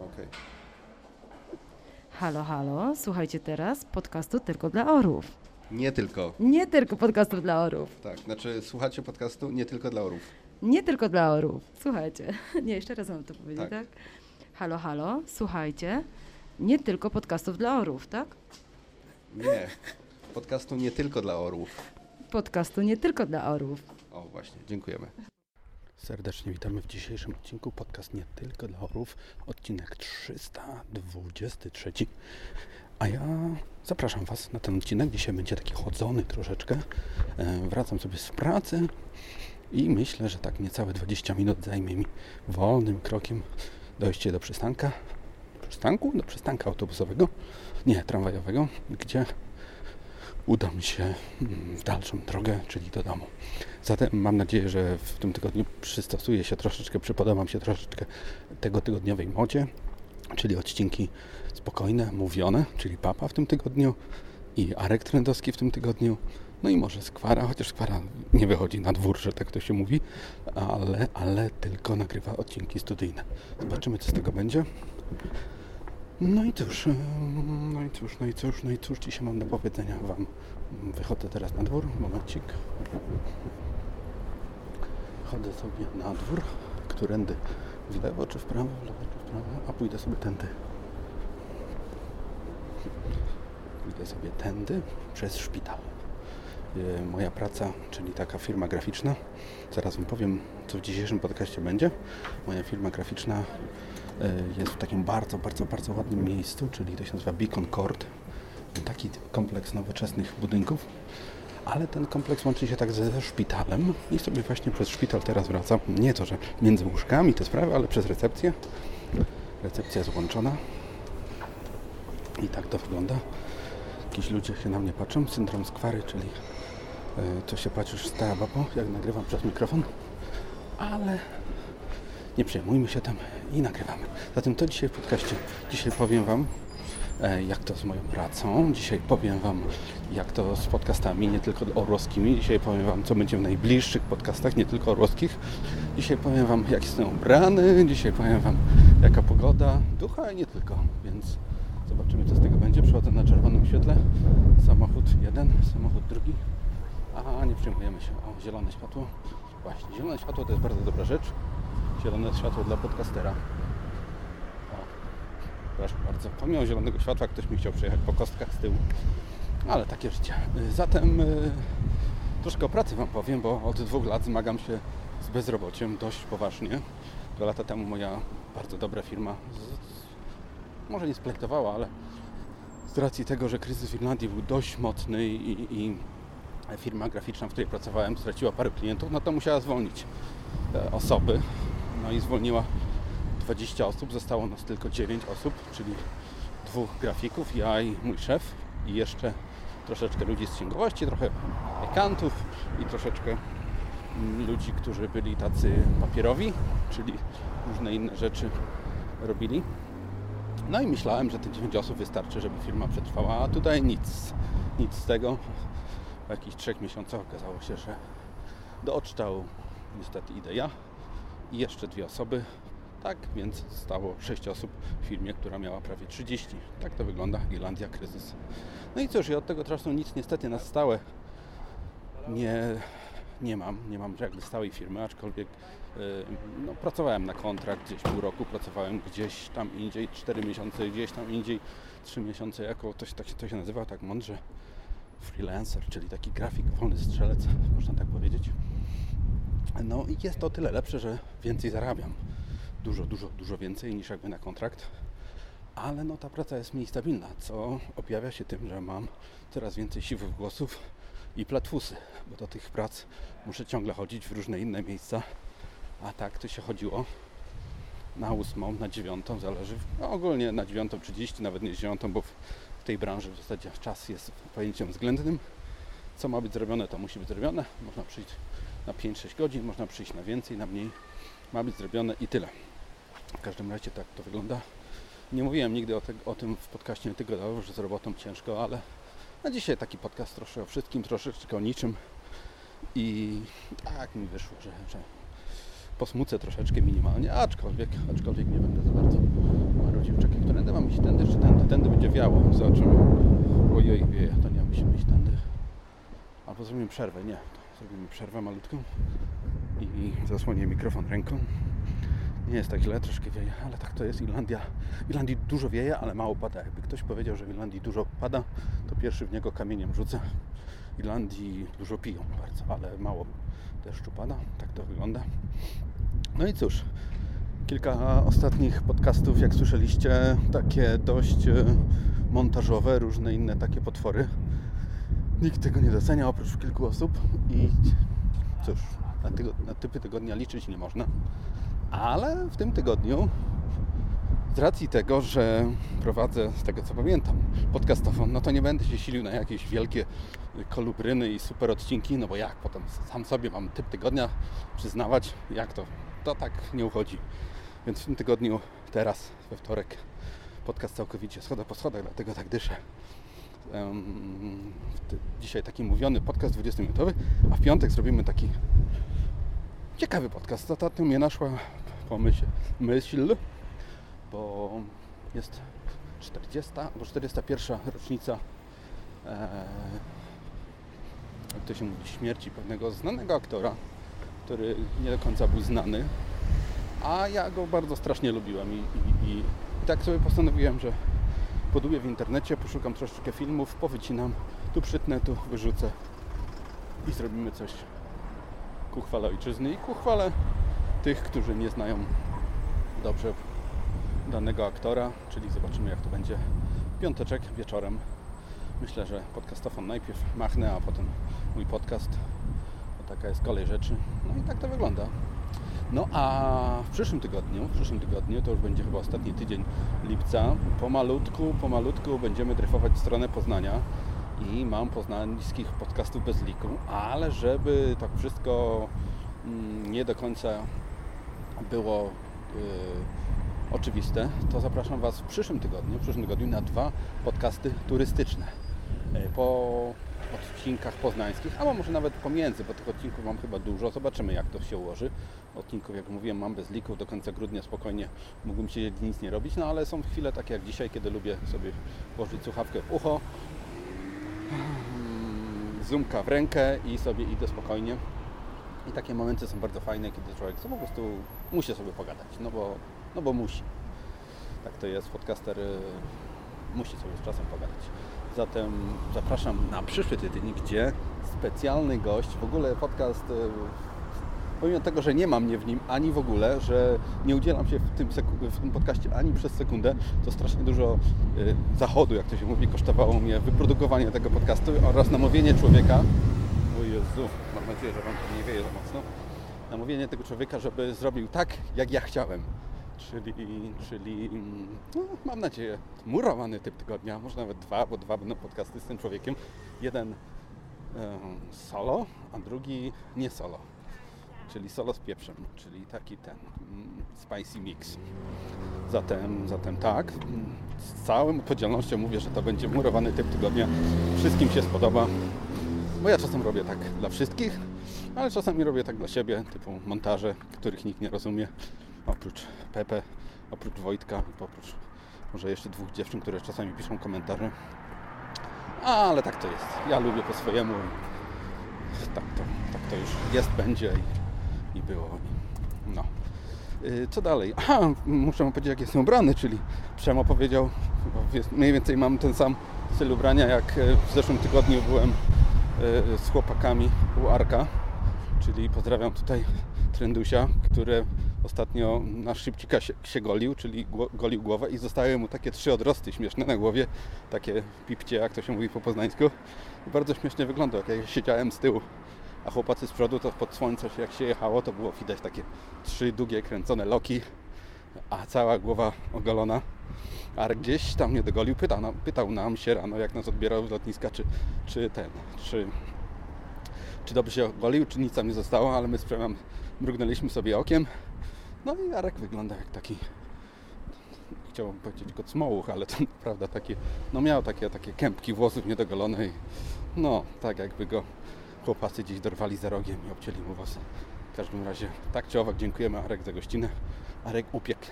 Okej. Halo, halo, słuchajcie teraz podcastu tylko dla orów. Nie tylko. Nie tylko podcastu dla orów. Tak, znaczy słuchacie podcastu nie tylko dla orów. Nie tylko dla orów. Słuchajcie. Nie, jeszcze raz mam to powiedzieć, Tak. tak? Halo, halo, słuchajcie. Nie tylko podcastów dla orów, tak? Nie. Podcastu nie tylko dla orłów. Podcastu nie tylko dla orów. O, właśnie, dziękujemy. Serdecznie witamy w dzisiejszym odcinku podcast nie tylko dla orów, odcinek 323. A ja zapraszam Was na ten odcinek. Dzisiaj będzie taki chodzony troszeczkę. E, Wracam sobie z pracy i myślę, że tak niecałe 20 minut zajmie mi wolnym krokiem dojście do przystanka. Przystanku? Do przystanka autobusowego? Nie, tramwajowego, gdzie uda mi się mm, w dalszą drogę, czyli do domu. Zatem mam nadzieję, że w tym tygodniu przystosuję się troszeczkę, przypodobam się troszeczkę tego tygodniowej modzie, czyli odcinki spokojne, mówione, czyli Papa w tym tygodniu i Arek Trendowski w tym tygodniu, no i może Skwara, chociaż Skwara nie wychodzi na dwór, że tak to się mówi, ale, ale tylko nagrywa odcinki studyjne. Zobaczymy, co z tego będzie. No i cóż, em, no i cóż, no i cóż, no i cóż dzisiaj mam do powiedzenia Wam. Wychodzę teraz na dwór, momencik. Chodzę sobie na dwór, którędy w lewo czy w prawo, w lewo czy w prawo, a pójdę sobie tędy. Pójdę sobie tędy przez szpital. E, Moja praca, czyli taka firma graficzna, zaraz Wam powiem, co w dzisiejszym podcaście będzie. Moja firma graficzna jest w takim bardzo, bardzo, bardzo ładnym miejscu, czyli to się nazywa Beacon Court. Taki kompleks nowoczesnych budynków, ale ten kompleks łączy się tak ze, szpitalem i sobie właśnie przez szpital teraz wracam. Nie to, że między łóżkami te sprawy, ale przez recepcję. Recepcja jest łączona i tak to wygląda. Jakiś ludzie się na mnie patrzą, syndrom skwary, czyli e, co się patrzysz stara babo, jak nagrywam przez mikrofon, ale nie przejmujmy się tym i nagrywamy. Zatem to dzisiaj w podcaście. Dzisiaj powiem Wam, e, jak to z moją pracą. Dzisiaj powiem Wam, jak to z podcastami, nie tylko orłowskimi. Dzisiaj powiem Wam, co będzie w najbliższych podcastach, nie tylko orłowskich. Dzisiaj powiem Wam, jak jestem ubrany. Dzisiaj powiem Wam, jaka pogoda. Ducha i nie tylko, więc zobaczymy, co z tego będzie. Przechodzę na czerwonym świetle. Samochód jeden, samochód drugi. A nie przejmujemy się. O, zielone światło. Właśnie, zielone światło to jest bardzo dobra rzecz. Zielone światło dla podcastera. O, proszę bardzo. Pomimo zielonego światła ktoś mi chciał przejechać po kostkach z tyłu. Ale takie życie. Zatem y, troszkę o pracy Wam powiem, bo od dwóch lat zmagam się z bezrobociem dość poważnie. Dwa lata temu moja bardzo dobra firma z, może nie splektowała, ale z racji tego, że kryzys w Irlandii był dość mocny i, i firma graficzna, w której pracowałem, straciła parę klientów, no to musiała zwolnić e, osoby. No i zwolniła 20 osób, zostało nas tylko 9 osób, czyli dwóch grafików, ja i mój szef i jeszcze troszeczkę ludzi z księgowości, trochę ekantów i troszeczkę ludzi, którzy byli tacy papierowi, czyli różne inne rzeczy robili. No i myślałem, że te 9 osób wystarczy, żeby firma przetrwała, a tutaj nic, nic z tego. Po jakichś trzech miesiącach okazało się, że do odczału niestety idę ja i jeszcze dwie osoby. Tak więc stało 6 osób w firmie, która miała prawie 30. Tak to wygląda Irlandia, kryzys. No i cóż, ja od tego czasu nic niestety na stałe nie, nie mam. Nie mam jakby stałej firmy, aczkolwiek y, no, pracowałem na kontrakt gdzieś pół roku, pracowałem gdzieś tam indziej 4 miesiące, gdzieś tam indziej 3 miesiące jako, to, się- tak, się- to się nazywa tak mądrze, freelancer, czyli taki grafik, wolny strzelec, można tak powiedzieć. No i jest to tyle lepsze, że więcej zarabiam. Dużo, dużo, dużo więcej niż jakby na kontrakt. Ale no ta praca jest mniej stabilna, co objawia się tym, że mam coraz więcej siwych głosów i platfusy, bo do tych prac muszę ciągle chodzić w różne inne miejsca. A tak to się chodziło na ósmą, na dziewiątą, zależy. No, ogólnie na dziewiątą 30, nawet nie dziewiątą, bo w tej branży w zasadzie czas jest pojęciem względnym. Co ma być zrobione, to musi być zrobione. Można przyjść na 5-6 godzin, można przyjść na więcej, na mniej. Ma być zrobione i tyle. W każdym razie tak to wygląda. Nie mówiłem nigdy o, te, o tym w podcaście nie tylko dlatego, że z robotą ciężko, ale na dzisiaj taki podcast troszkę o wszystkim, troszeczkę o niczym. I tak mi wyszło, że, że posmucę troszeczkę minimalnie, aczkolwiek, aczkolwiek nie będę za bardzo tędy będzie wiało. Zobaczymy. Ojej, wieje, to nie musimy iść tędy. Albo zrobimy przerwę, nie. Zrobimy przerwę malutką i zasłonię mikrofon ręką. Nie jest tak źle, troszkę wieje, ale tak to jest Irlandia. W Irlandii dużo wieje, ale mało pada. Jakby ktoś powiedział, że w Irlandii dużo pada, to pierwszy w niego kamieniem rzucę. W Irlandii dużo piją bardzo, ale mało deszczu pada. Tak to wygląda. No i cóż, kilka ostatnich podcastów, jak słyszeliście, takie dość e, montażowe, różne inne takie potwory. Nikt tego nie docenia oprócz kilku osób i cóż, na, na typy tygodnia liczyć nie można. Ale w tym tygodniu, z racji tego, że prowadzę, z tego co pamiętam, podcastofon, no to nie będę się silił na jakieś wielkie kolubryny i super odcinki, no bo jak potem sam sobie mam typ tygodnia przyznawać, jak to? To tak nie uchodzi. Więc w tym tygodniu, teraz, we wtorek, podcast całkowicie schoda po schodach, dlatego tak dyszę. Dzisiaj taki mówiony podcast 20-minutowy, a w piątek zrobimy taki ciekawy podcast. Ostatnio mnie naszła pomyśl, myśl, bo jest 40 albo 41 rocznica e, jak to się mówi, śmierci pewnego znanego aktora, który nie do końca był znany, a ja go bardzo strasznie lubiłem i, i, i tak sobie postanowiłem, że podubię w internecie, poszukam troszeczkę filmów, powycinam, tu przytnę, tu wyrzucę i zrobimy coś ku chwale ojczyzny i ku chwale tych, którzy nie znają dobrze danego aktora, czyli zobaczymy jak to będzie piąteczek wieczorem. Myślę, że podcastofon najpierw machnę, a potem mój podcast. Bo taka jest kolej rzeczy. No i tak to wygląda. No a w przyszłym tygodniu, w przyszłym tygodniu, to już będzie chyba ostatni tydzień lipca, pomalutku, pomalutku będziemy dryfować w stronę Poznania i mam poznańskich podcastów bez liku, ale żeby tak wszystko mm, nie do końca było yy, oczywiste, to zapraszam Was w przyszłym tygodniu, w przyszłym tygodniu na dwa podcasty turystyczne. Yy, po odcinkach poznańskich, albo może nawet pomiędzy, bo tych odcinków mam chyba dużo. Zobaczymy, jak to się ułoży. Odcinków, jak mówiłem, mam bez lików. Do końca grudnia spokojnie mógłbym siedzieć nic nie robić, no ale są chwile takie jak dzisiaj, kiedy lubię sobie włożyć słuchawkę w ucho, zoomka w rękę i sobie idę spokojnie. I takie momenty są bardzo fajne, kiedy człowiek po prostu musi sobie pogadać, no bo, no bo musi. Tak to jest, podcaster y, musi sobie z czasem pogadać. Zatem zapraszam na przyszły tydzień, gdzie specjalny gość, w ogóle podcast, y, pomimo tego, że nie ma mnie w nim ani w ogóle, że nie udzielam się w tym, w tym podcaście ani przez sekundę, to strasznie dużo y, zachodu, jak to się mówi, kosztowało mnie wyprodukowanie tego podcastu oraz namówienie człowieka. O Jezu, mam nadzieję, że Wam to nie wieje za mocno. Namówienie tego człowieka, żeby zrobił tak, jak ja chciałem. Czyli, czyli no, mam nadzieję, murowany typ tygodnia, może nawet dwa, bo dwa będą podcasty z tym człowiekiem. Jeden solo, a drugi nie solo, czyli solo z pieprzem, czyli taki ten mm, spicy mix. Zatem, zatem tak, z całą odpowiedzialnością mówię, że to będzie murowany typ tygodnia. Wszystkim się spodoba, bo ja czasem robię tak dla wszystkich, ale czasami robię tak dla siebie, typu montaże, których nikt nie rozumie oprócz Pepe, oprócz Wojtka, oprócz może jeszcze dwóch dziewczyn, które czasami piszą komentarze. Ale tak to jest. Ja lubię po swojemu tak to, tak to już jest, będzie i, było. No. Yy, Co dalej? Aha, muszę powiedzieć, jak jestem ubrany, czyli Przemo powiedział, mniej więcej mam ten sam styl ubrania, jak w zeszłym tygodniu byłem yy, z chłopakami u Arka, czyli pozdrawiam tutaj Trendusia, który ostatnio na szybcika się, się golił, czyli golił głowę i zostały mu takie trzy odrosty śmieszne na głowie, takie pipcie, jak to się mówi po poznańsku. I bardzo śmiesznie wyglądał, jak ja siedziałem z tyłu, a chłopacy z przodu, to pod słońce jak się jechało, to było widać takie trzy długie, kręcone loki, a cała głowa ogolona. A gdzieś tam mnie dogolił, pytał, nam, pytał nam się rano, jak nas odbierał z lotniska, czy, czy ten, czy, czy dobrze się ogolił, czy nic tam nie zostało, ale my z Przemem mrugnęliśmy sobie okiem. No i Jarek wygląda jak taki, chciałbym powiedzieć kocmołuch, ale to naprawdę takie, no miał takie, takie kępki włosów niedogolone i no, tak jakby go chłopacy gdzieś dorwali za rogiem i obcięli mu włosy. W każdym razie, tak czy owak, dziękujemy Arek za gościnę. Arek upiekł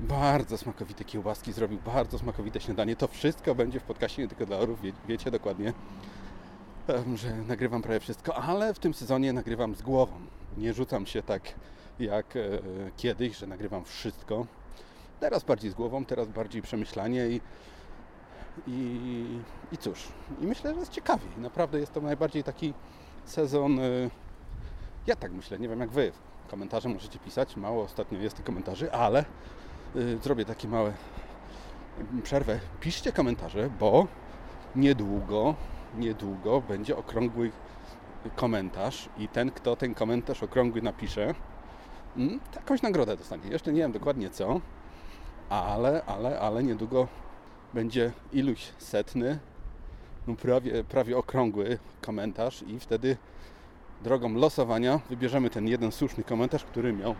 bardzo smakowite kiełbaski, zrobił bardzo smakowite śniadanie. To wszystko będzie w podcaście nie tylko dla orów, wie, wiecie dokładnie, że nagrywam prawie wszystko, ale w tym sezonie nagrywam z głową. Nie rzucam się tak jak e, kiedyś, że nagrywam wszystko. Teraz bardziej z głową, teraz bardziej przemyślanie i, i, i cóż, i myślę, że jest ciekawie. Naprawdę jest to najbardziej taki sezon. e, Ja tak myślę, nie wiem jak wy. Komentarze możecie pisać, mało ostatnio jest tych komentarzy, ale y, zrobię takie małe mm, przerwę. Piszcie komentarze, bo niedługo, niedługo będzie okrągły komentarz i ten, kto ten komentarz okrągły napisze, mm, jakąś nagrodę dostanie. Jeszcze nie wiem dokładnie co, ale, ale, ale niedługo będzie iluś setny, no prawie, prawie okrągły komentarz i wtedy drogą losowania wybierzemy ten jeden słuszny komentarz, który miał,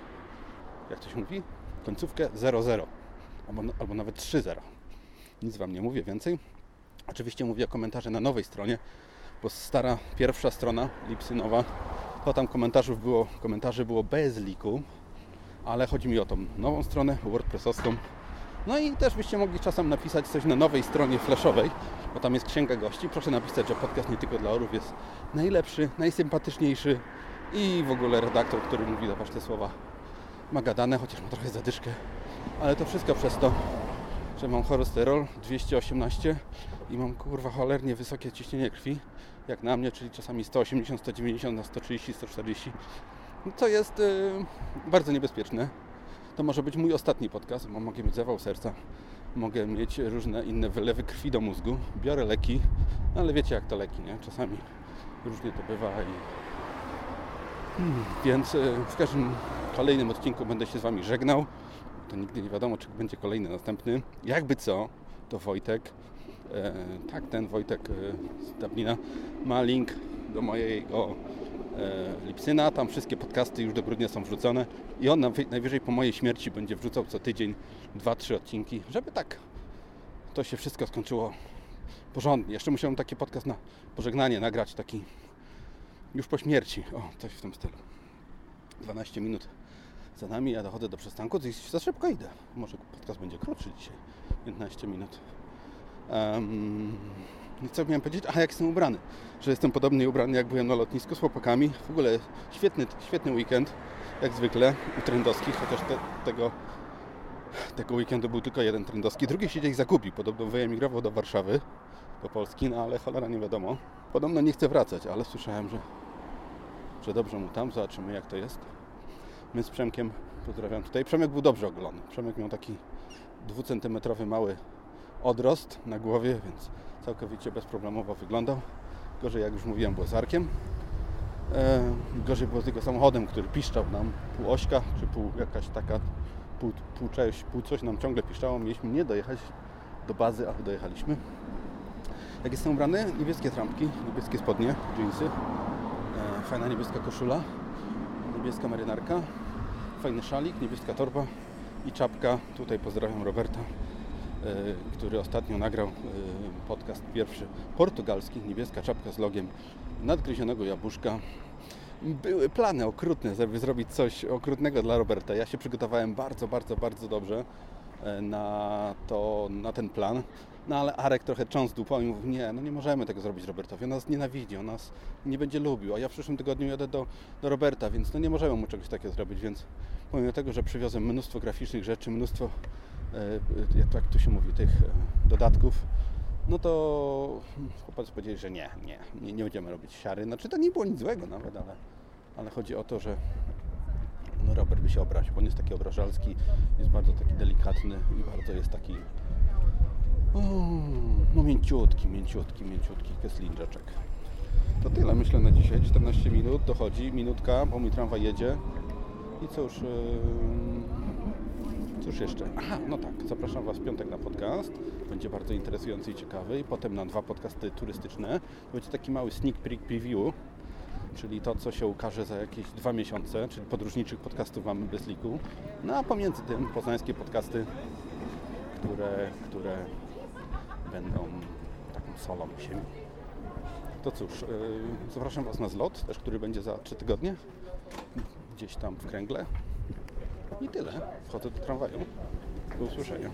jak to się mówi, końcówkę 00 albo, albo nawet 3.0. Nic Wam nie mówię więcej. Oczywiście mówię o komentarze na nowej stronie, bo stara pierwsza strona Lipsynowa, to tam było, komentarzy było bez liku, ale chodzi mi o tą nową stronę wordpressowską. No i też byście mogli czasem napisać coś na nowej stronie flashowej, bo tam jest księga gości. Proszę napisać, że podcast nie tylko dla orów jest najlepszy, najsympatyczniejszy i w ogóle redaktor, który mówi do Was te słowa ma gadane, chociaż ma trochę zadyszkę, ale to wszystko przez to, że mam cholesterol 218 i mam kurwa cholernie wysokie ciśnienie krwi, jak na mnie, czyli czasami 180, 190 na 130, 140. Co jest y, bardzo niebezpieczne. To może być mój ostatni podcast, bo mogę mieć zawał serca, mogę mieć różne inne wylewy krwi do mózgu. Biorę leki, no ale wiecie jak to leki, nie? Czasami różnie to bywa i Hmm, Więc y, w każdym kolejnym odcinku będę się z Wami żegnał. To nigdy nie wiadomo, czy będzie kolejny, następny. Jakby co, to Wojtek, e, tak, ten Wojtek e, z Dublina ma link do mojego e, Lipsyna. Tam wszystkie podcasty już do grudnia są wrzucone i on najwy- najwyżej po mojej śmierci będzie wrzucał co tydzień dwa, trzy odcinki, żeby tak to się wszystko skończyło porządnie. Jeszcze musiałem taki podcast na pożegnanie nagrać, taki już po śmierci. O, coś w tym stylu. 12 minut za nami, ja dochodzę do przystanku, jest- za szybko idę. Może podcast będzie krótszy dzisiaj. 15 minut. Um, co miałem powiedzieć? Aha, jak jestem ubrany. Że jestem podobnie ubrany, jak byłem na lotnisku z chłopakami. W ogóle świetny, świetny weekend, jak zwykle, u trendowskich, chociaż te, tego, tego weekendu był tylko jeden trendowski. Drugi się gdzieś zagubił. Podobno wyemigrował do Warszawy, do Polski, no ale cholera nie wiadomo. Podobno nie chce wracać, ale słyszałem, że, że dobrze mu tam. Zobaczymy, jak to jest. My z Przemkiem, pozdrawiam tutaj. Przemek był dobrze ogolony. Przemek miał taki dwucentymetrowy mały odrost na głowie, więc całkowicie bezproblemowo wyglądał. Gorzej, jak już mówiłem, było z Arkiem. E, gorzej było z jego samochodem, który piszczał nam pół ośka, czy pół jakaś taka pół, pół, pół coś nam ciągle piszczało. Mieliśmy nie dojechać do bazy, ale dojechaliśmy. Jak jestem ubrany, niebieskie trampki, niebieskie spodnie, dżinsy, e, fajna niebieska koszula, niebieska marynarka, fajny szalik, niebieska torba i czapka. Tutaj pozdrawiam Roberta, który ostatnio nagrał e, podcast pierwszy portugalski, niebieska czapka z logiem nadgryzionego jabłuszka. Były plany okrutne, żeby zrobić coś okrutnego dla Roberta. Ja się przygotowałem bardzo, bardzo, bardzo dobrze e, na, to, na ten plan. No ale Arek trochę cząst dupą i mówi, nie, no nie możemy tego zrobić Robertowi, on nas nienawidzi, on nas nie będzie lubił, a ja w przyszłym tygodniu jadę do, do Roberta, więc no nie możemy mu czegoś takiego zrobić, więc pomimo tego, że przywiozłem mnóstwo graficznych rzeczy, mnóstwo, e, jak, jak to się mówi, tych e, dodatków, no to chłopacy powiedzieli, że nie, nie, nie, będziemy robić siary. Znaczy to nie było nic złego nawet, ale, ale chodzi o to, że no Robert by się obraził, on jest taki obrażalski, jest bardzo taki delikatny i bardzo jest taki no mięciutki, mięciutki, mięciutki keslinżeczek. To tyle myślę na dzisiaj, 14 minut, dochodzi, minutka, bo mój tramwaj jedzie. I cóż, yy, cóż jeszcze? Aha, no tak, zapraszam Was w piątek na podcast, będzie bardzo interesujący i ciekawy. I potem na dwa podcasty turystyczne. Będzie taki mały sneak peek preview, czyli to, co się ukaże za jakieś dwa miesiące, czyli podróżniczych podcastów mamy bez liku. No a pomiędzy tym poznańskie podcasty, które, które będą taką solą ziemi. To cóż, yy, zapraszam Was na zlot, też który będzie za 3 tygodnie, gdzieś tam w kręgle. I tyle. Wchodzę do tramwaju. Do usłyszenia.